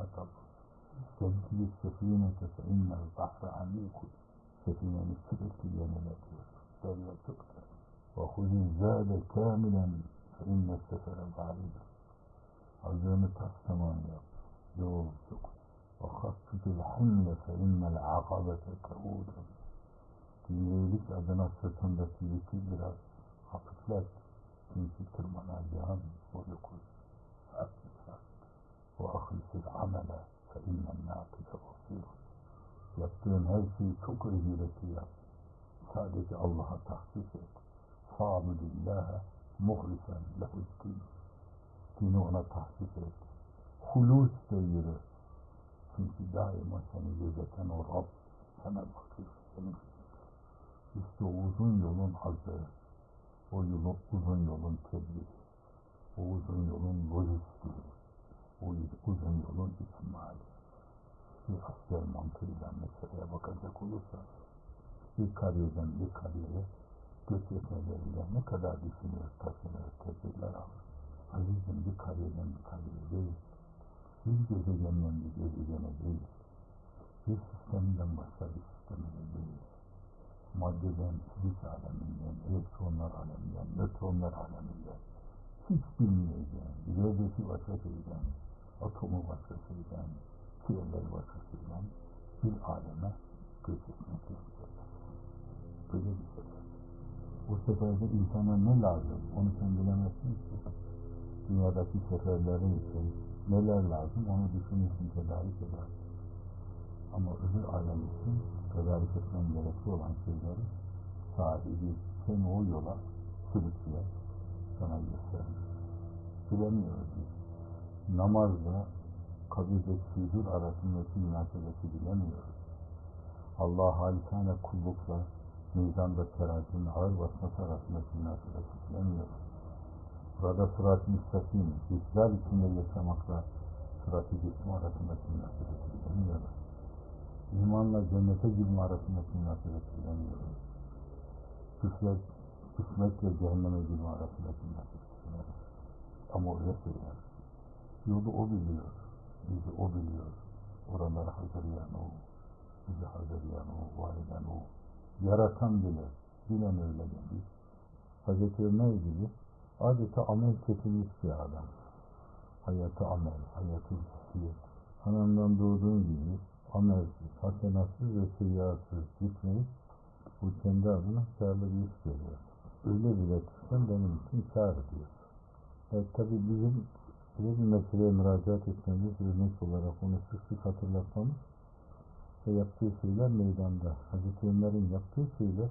عقب سد السفينة فإن البحر عميق. سفينة نسبت التي دريا تقتل وخذ الزاد كاملا فإن السفر بعيد. عزم السماء دورتك وخفف الحمل فإن العقبة كهود ليلك أدنى ستنبتي لكبرى خفف لك في تلك المناجعان ولكل Ve ahlisil amele fe innen nâkide basir. Yaptığın her şeyi çok özgürlükli yap. Sadece Allah'a tahsis et. Fâbudillâhe muhlisen lehuddin. Dini ona tahsis et. Hulus de yürü. Çünkü daima seni gözeten o Rab sana bakıyor. Senin işte uzun yolun hazı, o yolun, uzun yolun tedbiri, o uzun yolun lojistiği, o uzun yolun ihtimali. Bir asker mantığıyla meseleye bakacak olursa, bir kariyeden bir kariyere göç etmeleriyle ne kadar düşünür, taşınır, tedbirler alır. Azizim bir kariyeden bir kariyere değil, bir gezegenden bir gezegene değil, bir sistemden başka bir sistemine değil, maddeden, fizik aleminden, elektronlar aleminden, nötronlar aleminden, hiç bilmeyeceğin, ilerideki başka şeyden, atomu küreleri başka şeyden bir aleme göç etmek isterler. Böyle bir sefer. O seferde insana ne lazım? Onu sen bilemezsin ki. Dünyadaki seferlerin için neler lazım? Onu düşünürsün, tedarik edersin. Ama öbür alem için tedarik etmen gerekli olan şeyleri sahibi seni o yola sürükleyen sana gösterir. Bilemiyoruz biz. Namazla kabirdeki huzur arasındaki münasebeti bilemiyoruz. Allah halikane kullukla mizanda terazinin ağır basması arasındaki münasebeti bilemiyoruz. Burada sırat-ı müstakim, ihlal içinde yaşamakla sırat-ı cismi arasındaki münasebeti bilemiyoruz. İmanla cennete girme arasındaki münasebeti bilemiyoruz. Küfre, küfmetle cehenneme girme arasındaki münasebeti bilemiyoruz. Ama öyle söyler. Yolu o biliyor. Bizi o biliyor. Oraları hazırlayan o. Bizi hazırlayan o, var eden o. Yaratan bile. Bilen öyle demiş. Hazreti Ömer gibi adeta amel çekilmiş bir adam. Hayatı amel, hayatı hissiyet. Anamdan doğduğun gibi amelsiz, hasenatsız ve seyyatsız gitmeyip bu kendi adına kârlı bir iş görüyor. Öyle bile tutsam benim için kâr diyor. E, tabi bizim bir meseleye müracaat etmemiz, örnek olarak onu sık sık hatırlatmamız ve yaptığı şeyler meydanda. Hazreti Ömer'in yaptığı şeyler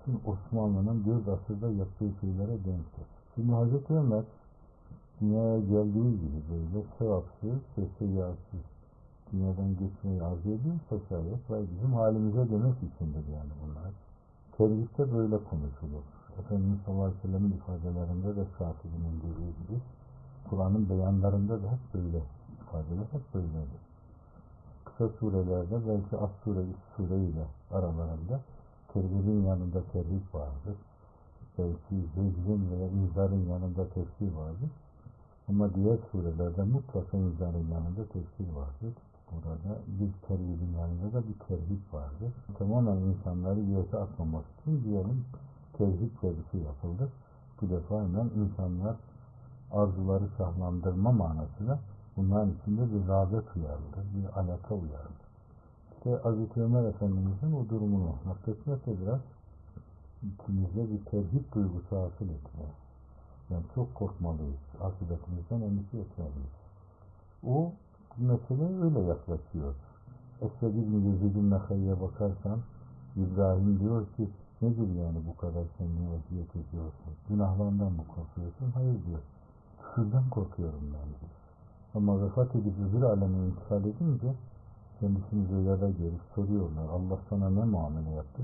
bütün Osmanlı'nın dört asırda yaptığı şeylere denktir. Şimdi Hazreti Ömer dünyaya geldiği gibi böyle sevapsız ve seyyatsız dünyadan geçmeyi arzu ediyorsa şayet ve bizim halimize demek içindir yani bunlar. Terhiste böyle konuşulur. Efendimiz sallallahu aleyhi ve sellem'in ifadelerinde de Şafii'nin dediği gibi Kur'an'ın beyanlarında da hep böyle ifadeler hep böyledir. Kısa surelerde belki az sure, sureyle aralarında tergibin yanında terhip vardır. Belki zecrin veya inzarın yanında tefsir vardır. Ama diğer surelerde mutlaka inzarın yanında tefsir vardır. Burada bir terhibin yanında da bir terhip vardır. Tamamen insanları yöte atmamak için diyelim terhip bir şey yapıldı. Bu defa hemen insanlar arzuları şahlandırma manasıyla bunların içinde bir rağbet uyarılır, bir alaka uyarılır. İşte Hazreti Ömer Efendimiz'in o durumunu nakletmekle biraz içimizde bir terhip duygusu hasıl etmeye. Yani çok korkmalıyız. Akıbetimizden endişe etmeliyiz. O meseleye öyle yaklaşıyor. Esved İbni Yezid Nehay'e bakarsan İbrahim diyor ki nedir yani bu kadar sen niye eziyet ediyorsun? Günahlarından mı korkuyorsun? Hayır diyor. Küfürden korkuyorum ben. Ama vefat edip öbür aleme intikal edince kendisini rüyada görüp soruyorlar. Allah sana ne muamele yaptı?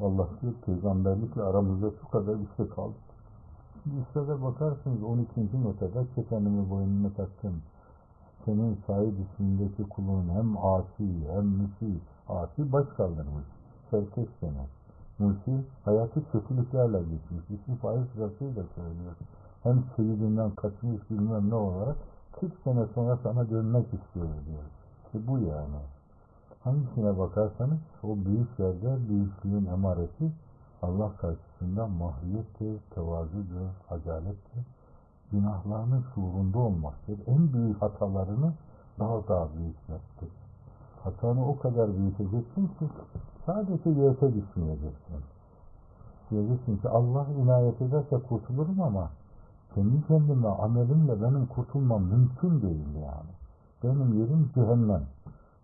Allah diyor peygamberlikle aramızda şu kadar şey kaldı. Şimdi üstada bakarsınız 12. notada kefenimi boynuna taktım. Senin sahip ismindeki kulun hem asi hem müsi. Asi baş kaldırmış. Serkeş demek. Müsi hayatı kötülüklerle geçmiş. İsmi faiz sırasıyla söylüyor. Hem seyidinden kaçmış bilmem ne olarak 40 sene sonra sana dönmek istiyoruz diyor. İşte bu yani. Hangisine bakarsanız o büyük yerde büyüklüğün emaresi Allah karşısında mahiyettir, tevazudur, acalettir. Günahlarının şuurunda olmaktır. En büyük hatalarını daha daha büyütmektir. Hatanı o kadar büyüteceksin ki sadece yete düşmeyeceksin. Diyeceksin ki Allah inayet ederse kurtulurum ama kendi kendime, amelimle benim kurtulmam mümkün değil yani. Benim yerim cehennem.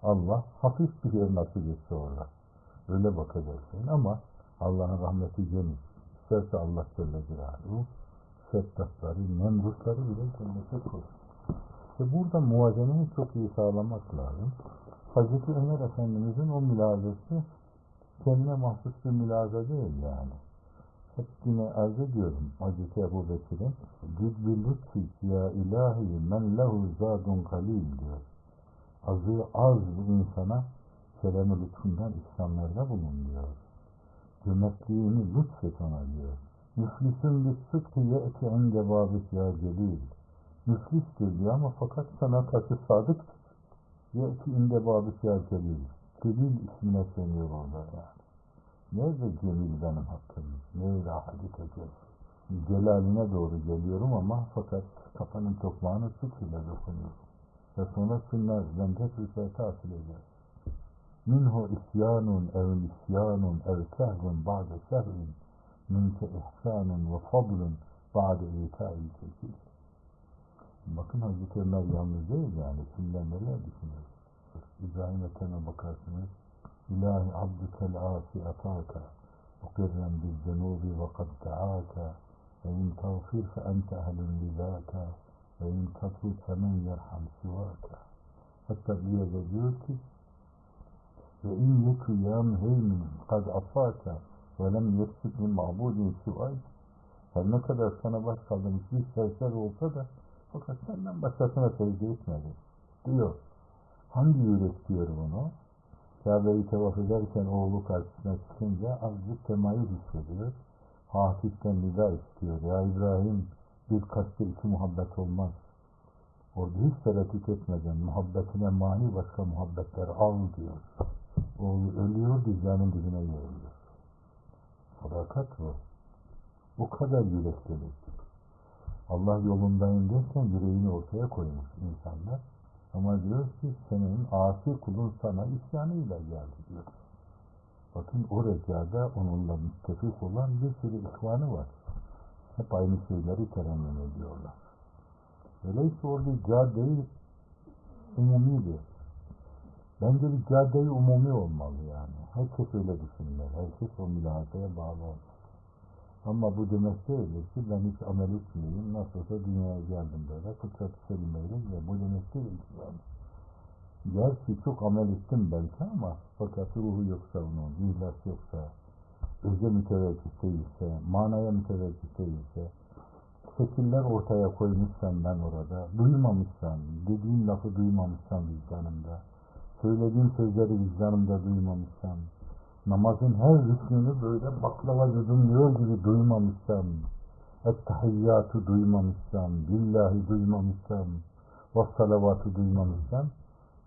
Allah hafif bir yer nasip etse orada. Öyle bakacaksın ama Allah'ın rahmeti geniş. İsterse Allah Celle Celaluhu Şeddatları, Nemrutları bile cennete koyar. İşte burada muvazeneyi çok iyi sağlamak lazım. Hazreti Ömer Efendimizin o mülazesi kendine mahsus bir mülaza değil yani. Yine arz ediyorum Hazreti Ebu Bekir'in Gidbillütfi ya ilahi men lehu zadun kalil diyor. Azı az bir insana kerem lütfundan ihsanlarda bulun diyor. Cömertliğini lütfet ona diyor. Müflisin bir sıdkı ye'ti inde babit ya celil. Müflistir diyor ama fakat sana karşı sadık ye'ti inde babit ya celil. Celil ismine söylüyor orada yani. Nerede Cemil benim hakkım? Nerede hadise Cemil? Celaline doğru geliyorum ama fakat kafanın tokmağını sık ile dokunuyorum. Ve sonra şunlar bende rüfete hasıl eder. Minhu isyanun ev isyanun ev sehvun ba'de sehvin minke ihsanun ve fadlun ba'de ita'il kekil. Bakın Hazreti Ömer yalnız değil yani. Kimden neler düşünüyor? İbrahim Ethem'e bakarsınız. İlahi abdükel asi ataka mukirren bil zenubi ve kad da'aka ve in tağfir fe ente ehlun lidâka ve in tatrut femen yerham sivâka. Hatta bir yerde diyor ki ve in yekü ya müheymin kad afaka ve lem yeksik min ma'budin sivâk her ne kadar sana baş kaldırmış bir serser olsa da fakat senden başkasına secde etmedi diyor. Hangi yürek diyor bunu? Kabe'yi tevaf ederken oğlu karşısına çıkınca azıcık temayül hissediyor. Hafiften nida istiyor. Ya İbrahim bir kalpte iki muhabbet olmaz. Orada hiç tereddüt etmeden muhabbetine mani başka muhabbetler al diyor. Oğlu ölüyor dizlerinin dibine yoruluyor. Sadakat bu. O kadar yüreklilik. Allah yolundayım derken yüreğini ortaya koymuş insanlar. Ama diyor ki senin asi kulun sana isyanıyla geldi diyor. Bakın o recada onunla müttefik olan bir sürü ihvanı var. Hep aynı şeyleri terennüm ediyorlar. Öyleyse orada cadde-i umumidir. Bence bir cadde-i umumi olmalı yani. Herkes öyle düşünmeli. Herkes o mülazaya bağlı olmalı. Ama bu demek değildir ki ben hiç amel etmeyeyim. Nasıl olsa dünyaya geldim böyle. Fıtrat-ı selimeyle ve bu demek değil yani. Gerçi çok amel ettim belki ama fakat ruhu yoksa onun, ihlas yoksa, öze müteveccih değilse, manaya müteveccih değilse, şekiller ortaya koymuşsam ben orada, duymamışsam, dediğim lafı duymamışsam vicdanımda, söylediğim sözleri vicdanımda duymamışsam, namazın her rüknünü böyle baklava yudumluyor gibi duymamışsam, ettehiyyatı duymamışsam, billahi duymamışsam, ve salavatı duymamışsam,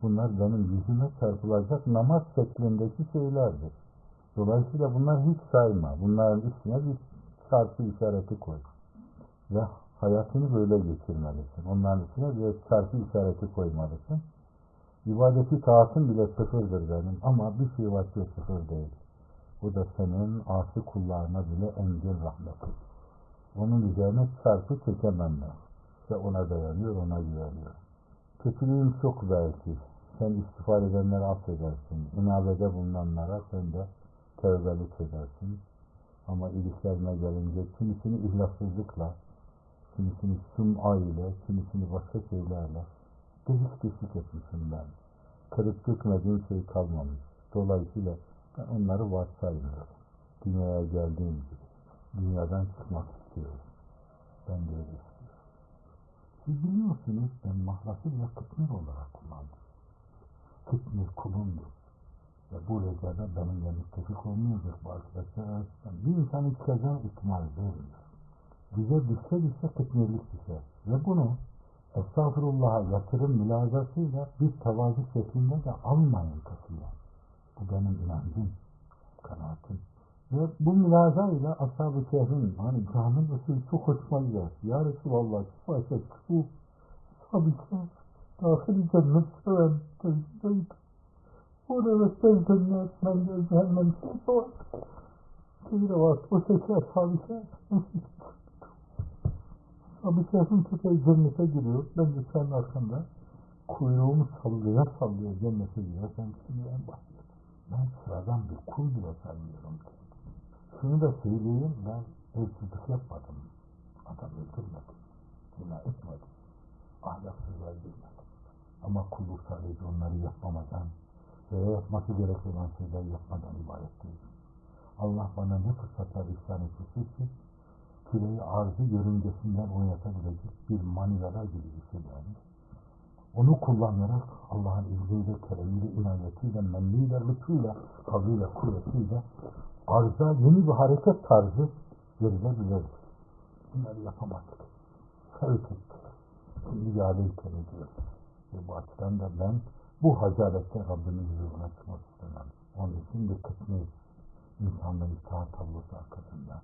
bunlar benim yüzüme çarpılacak namaz şeklindeki şeylerdir. Dolayısıyla bunlar hiç sayma. Bunların üstüne bir çarpı işareti koy. Ve hayatını böyle geçirmelisin. Onların üstüne bir çarpı işareti koymalısın. İbadeti taatın bile sıfırdır benim ama bir şey var ki sıfır değil. Bu da senin asi kullarına bile engel rahmeti. Onun üzerine çarpı çekemem ben. İşte ona dayanıyor, ona güveniyor. Kötülüğüm çok belki. Sen istiğfar edenleri affedersin. İnabede bulunanlara sen de tevbelik edersin. Ama iliklerine gelince kimisini ihlassızlıkla, kimisini sum'a ile, kimisini başka şeylerle delik deşik etmişim ben. Kırıp dökmediğim şey kalmamış. Dolayısıyla ben onları varsaymıyorum. Dünyaya geldiğim gibi. Dünyadan çıkmak istiyorum. Ben de öyle istiyorum. Siz biliyorsunuz ben mahlası bile kıtmir olarak kullandım. Kıtmir kulumdur. Ve bu recada benimle müttefik olmayacak bu arkadaşlar arasında. Bir insanın çıkacağı ihtimal vermiyor. Bize düşse düşse kıtmirlik düşer. Ve bunu Estağfurullah'a yatırım mülazasıyla bir tevazu şeklinde de almayın katiyen. Bu benim inancım, kanaatim. Ve bu mülaza ile Ashab-ı Kehf'in hani camın usulü çok hoşuma gider. Ya Resulallah şu ayet şu Ashab-ı Kehf dahil cennet seven tecrübeydi. Orada secdenler sen de cehennem şeyse var. Kıyra var. O sesi Ashab-ı Kehf Ashab-ı Kehf'in köpeği cennete giriyor. Ben de senin arkanda kuyruğumu sallaya sallaya cennete giriyor. Sen şimdi en başta. Ben sıradan bir kul bile sanmıyorum ki. Şunu da söyleyeyim, ben hırsızlık yapmadım. Adam öldürmedim. Günah etmedim. Ahlaksızlığa girmedim. Ama kulluk sadece onları yapmamadan veya yapması gerek olan şeyler yapmadan ibaret değil. Allah bana ne fırsatlar ihsan etmiştir ki küreyi arzı yörüngesinden oynatabilecek bir manivela gibi bir şey. Onu kullanarak Allah'ın izniyle, keremiyle, inayetiyle, menniyle, lütfuyla, kavliyle, kuvvetiyle arza yeni bir hareket tarzı verilebilir. Bunları yapamadık. Sevk ettik. Şimdi yâleyken ediyor. Ve bu açıdan da ben bu hacalette Rabbimin huzuruna çıkmak istemem. Onun için dikkatiniz insanların itaat tablosu arkasında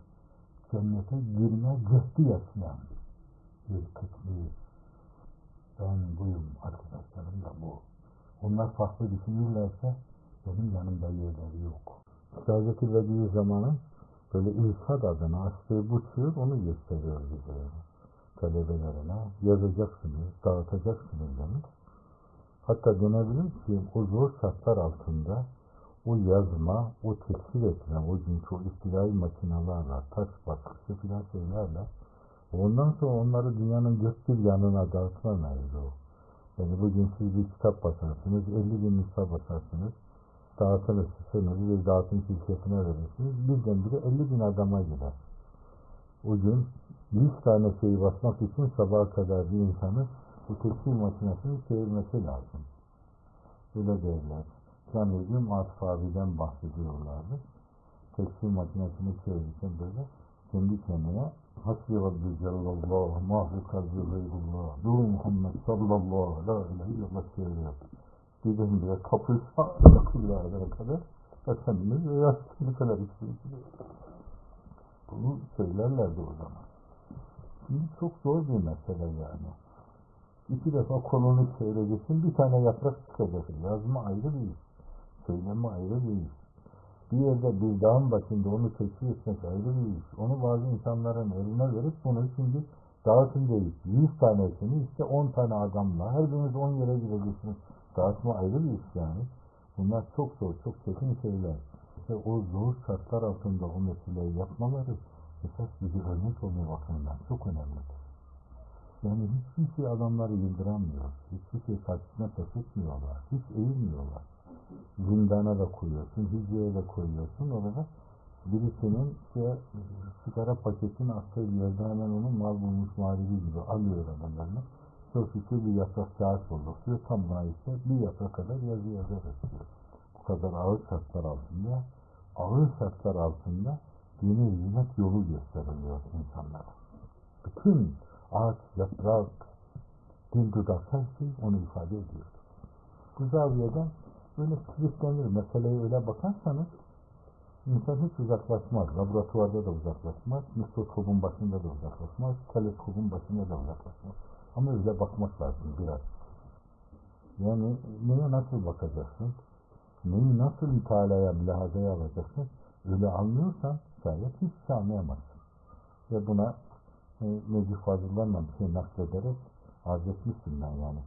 cennete girme cehdi yaşayan bir kısmı ben buyum arkadaşlarım da bu. Onlar farklı düşünürlerse benim yanımda yerleri yok. Hazreti Vedi'yi zamanın böyle irşad adına açtığı bu şiir onu gösteriyor bize. Talebelerine yazacaksınız, dağıtacaksınız demiş. Hatta denebilir ki o zor şartlar altında o yazma, o tekstil edilen, o günkü o istilai makinalarla, taş baskısı filan şeylerle ondan sonra onları dünyanın dört bir yanına dağıtma mevzu. Yani bugün siz bir kitap basarsınız, 50 bin nüsha basarsınız, dağıtılır sınırı bir dağıtım şirketine verirsiniz. Birdenbire 50 bin adama gider. O gün 100 tane şeyi basmak için sabaha kadar bir insanın bu tekstil makinesini çevirmesi lazım. Öyle derler. Zannediyorum Atıf abiden bahsediyorlardı. Tekstil makinesini çevirirken böyle kendi kendine Hasbi Rabbi Cellallah, mahvi kalbi gayrullah, Nur Muhammed sallallahu la ilahe illallah çeviriyor birdenbire kapıyı yakıyorlar kadar Efendimiz veya ne kadar istiyor. Bunu söylerlerdi o zaman. Şimdi çok zor bir mesele yani. İki defa kolunu çevireceksin, bir tane yaprak çıkacak. Yazma ayrı bir iş. Söyleme ayrı bir iş. Bir yerde bir dağın başında onu teşhir etmek ayrı bir iş. Onu bazı insanların eline verip bunu şimdi dağıtın değil. Yüz tanesini işte on tane adamla her biriniz on yere gireceksiniz. Dağıtma ayrı bir iş yani. Bunlar çok zor, çok çetin şeyler. İşte o zor şartlar altında o meseleyi yapmaları esas bizi örnek olma bakımından çok önemlidir. Yani hiçbir şey adamları yıldıramıyor. Hiçbir şey karşısına pes etmiyorlar. Hiç eğilmiyorlar. Zindana da koyuyorsun, hücreye de koyuyorsun. Orada birisinin işte sigara paketini attığı yerde hemen onu mal bulmuş mağlubi gibi alıyor adamlarını çok şükür bir yaprak kağıt bulduk diyor. Tam buna işte bir yaprak kadar yazı yazarız diyor. Bu kadar ağır şartlar altında, ağır şartlar altında dini hizmet yolu gösteriliyor insanlara. Bütün ağaç, yaprak, dil dudak her şey onu ifade ediyor. Bu zaviyeden böyle kilitlenir. Meseleye öyle bakarsanız insan hiç uzaklaşmaz. Laboratuvarda da uzaklaşmaz. Mikroskopun başında da uzaklaşmaz. Teleskopun başında da uzaklaşmaz. Ama öyle bakmak lazım biraz. Yani neye nasıl bakacaksın? Neyi nasıl mütalaya, mülahazaya alacaksın? Öyle anlıyorsan şayet hiç şey anlayamazsın. Ve buna e, Necip Fazıl'dan bir şey naklederek arz etmiştim ben yani.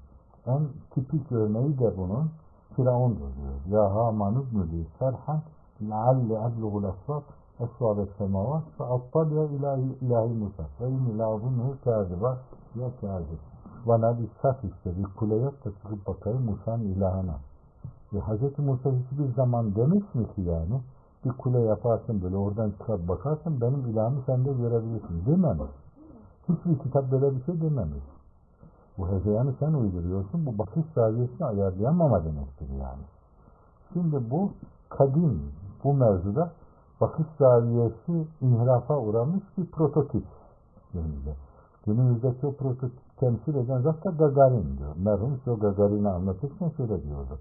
En tipik örneği de bunun Firavun'dur diyor. Ya Haman ibnü serhan lealli ablugul asfar esvâbe semavat ve attaliye ilahi, ilahi Musa ve inni lâzunhu kâziba ya kâzib. Bana bir saf işte bir kule yap da çıkıp bakayım Musa'nın ilahına. E, Hz. Musa hiçbir zaman demiş mi ki yani bir kule yaparsın böyle oradan çıkıp bakarsın benim ilahımı sen de görebilirsin dememiş. Hiçbir kitap böyle bir şey dememiş. Bu hezeyanı sen uyduruyorsun. Bu bakış zaviyesini ayarlayamama demektir yani. Şimdi bu kadim bu mevzuda bakış zaviyesi inhirafa uğramış bir prototip. Günümüzde çok prototip temsil eden zaten Gagarin diyor. Merhum şu Gagarin'i anlatırken şöyle diyordu.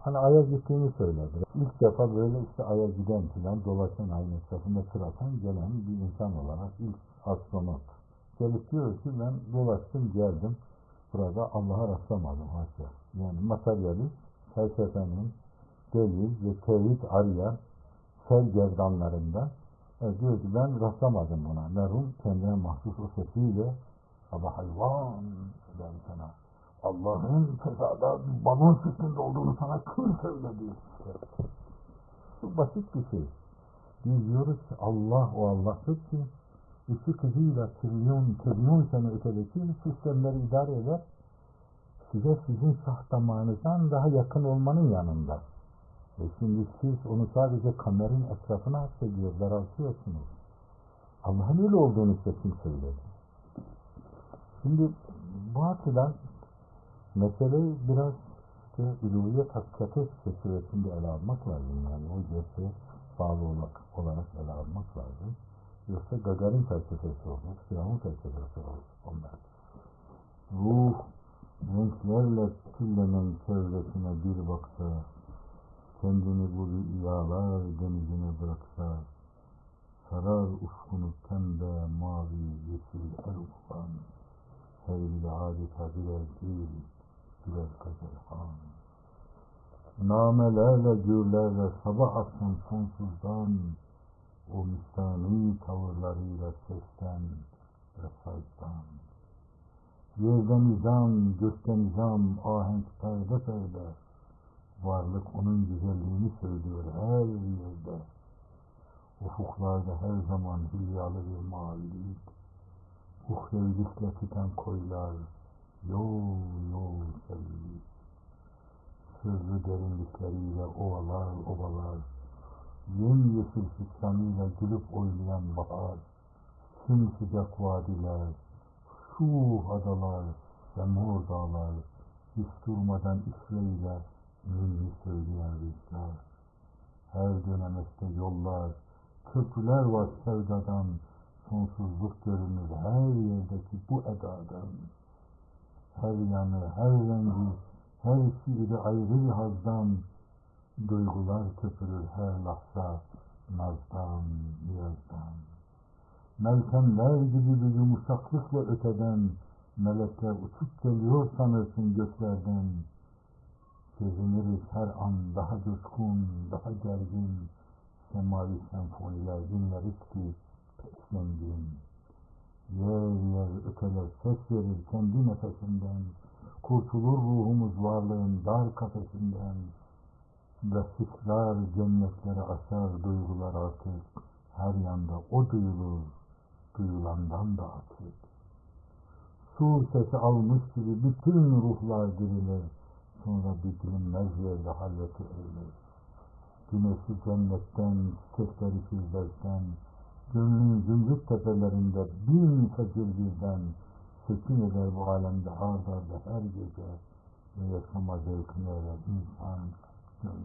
Hani Ay'a gittiğini söyledi. İlk defa böyle işte Ay'a giden filan dolaşan ayın etrafında tır atan gelen bir insan olarak ilk astronot. Gelip diyor ki ben dolaştım geldim. Burada Allah'a rastlamadım haşa. Yani materyalist felsefenin delil ve tevhid arayan sel gerdanlarında e, diyor ki ben rastlamadım buna. Merhum kendine mahsus o sesiyle ama hayvan ben sana Allah'ın fezada bir balon şeklinde olduğunu sana kim söyledi? Çok basit bir şey. Biz diyoruz ki Allah o Allah'tır ki ışık hızıyla trilyon, trilyon sene ötedeki sistemleri idare eder. Size sizin şah damağınızdan daha yakın olmanın yanında. E şimdi siz onu sadece kameranın etrafına hapsediyor, daraltıyorsunuz. Allah'ın öyle olduğunu kim söyledi? Şimdi bu açıdan meseleyi biraz işte üluviyet hakikati çerçevesinde ele almak lazım. Yani o gerçeğe bağlı olarak ele almak lazım. Yoksa Gagarin felsefesi olur, Firavun felsefesi olur onlar. Ruh renklerle tüllenen çevresine bir baksa, kendini bu rüyalar denizine bıraksa, sarar ufkunu pembe, mavi, yeşil her ufkan, her biri adeta birer değil, birer gazelhan. Namelerle, gürlerle sabah akşam sonsuzdan, o müstani tavırlarıyla sesten ve sazdan. Yerde nizam, gökte nizam, ahenk perde perde. Varlık onun güzelliğini söylüyor her yerde. Ufuklarda her zaman hülyalı bir mavilik. Uhrevilikle tüten koylar, yol yol sevgilik. Sırrı derinlikleriyle ovalar ovalar, yemyeşil fistanıyla gülüp oynayan bahar, sımsıcak vadiler, şu adalar ve mor dağlar, hiç durmadan işleyle ninni söyleyen rüzgar. Her dönemeste yollar, köprüler var sevdadan, sonsuzluk görünür her yerdeki bu edadan. Her yanı, her rengi, her şiiri ayrı bir hazdan, duygular köpürür her lahza, nazdan, niyazdan. Meltemler gibi bir yumuşaklıkla öteden, melekler uçup geliyor sanırsın göklerden. Geziniriz her an daha coşkun, daha gergin, semavi senfoniler dinleriz ki pek zengin. Yer yer öteler ses verir kendi nefesinden, kurtulur ruhumuz varlığın dar kafesinden ve sıçrar cennetlere açar duygular artık, her yanda o duyulur, duyulandan da açık. Su sesi almış gibi bütün ruhlar dirilir, sonra bir bilinmez yerde halveti eğilir. Güneşi cennetten, çiçekleri firdevsten, gönlün zümrüt tepelerinde bin fecir birden sekin eder bu alemde ard arda her gece ve yaşama zevkini erer insan gönlü.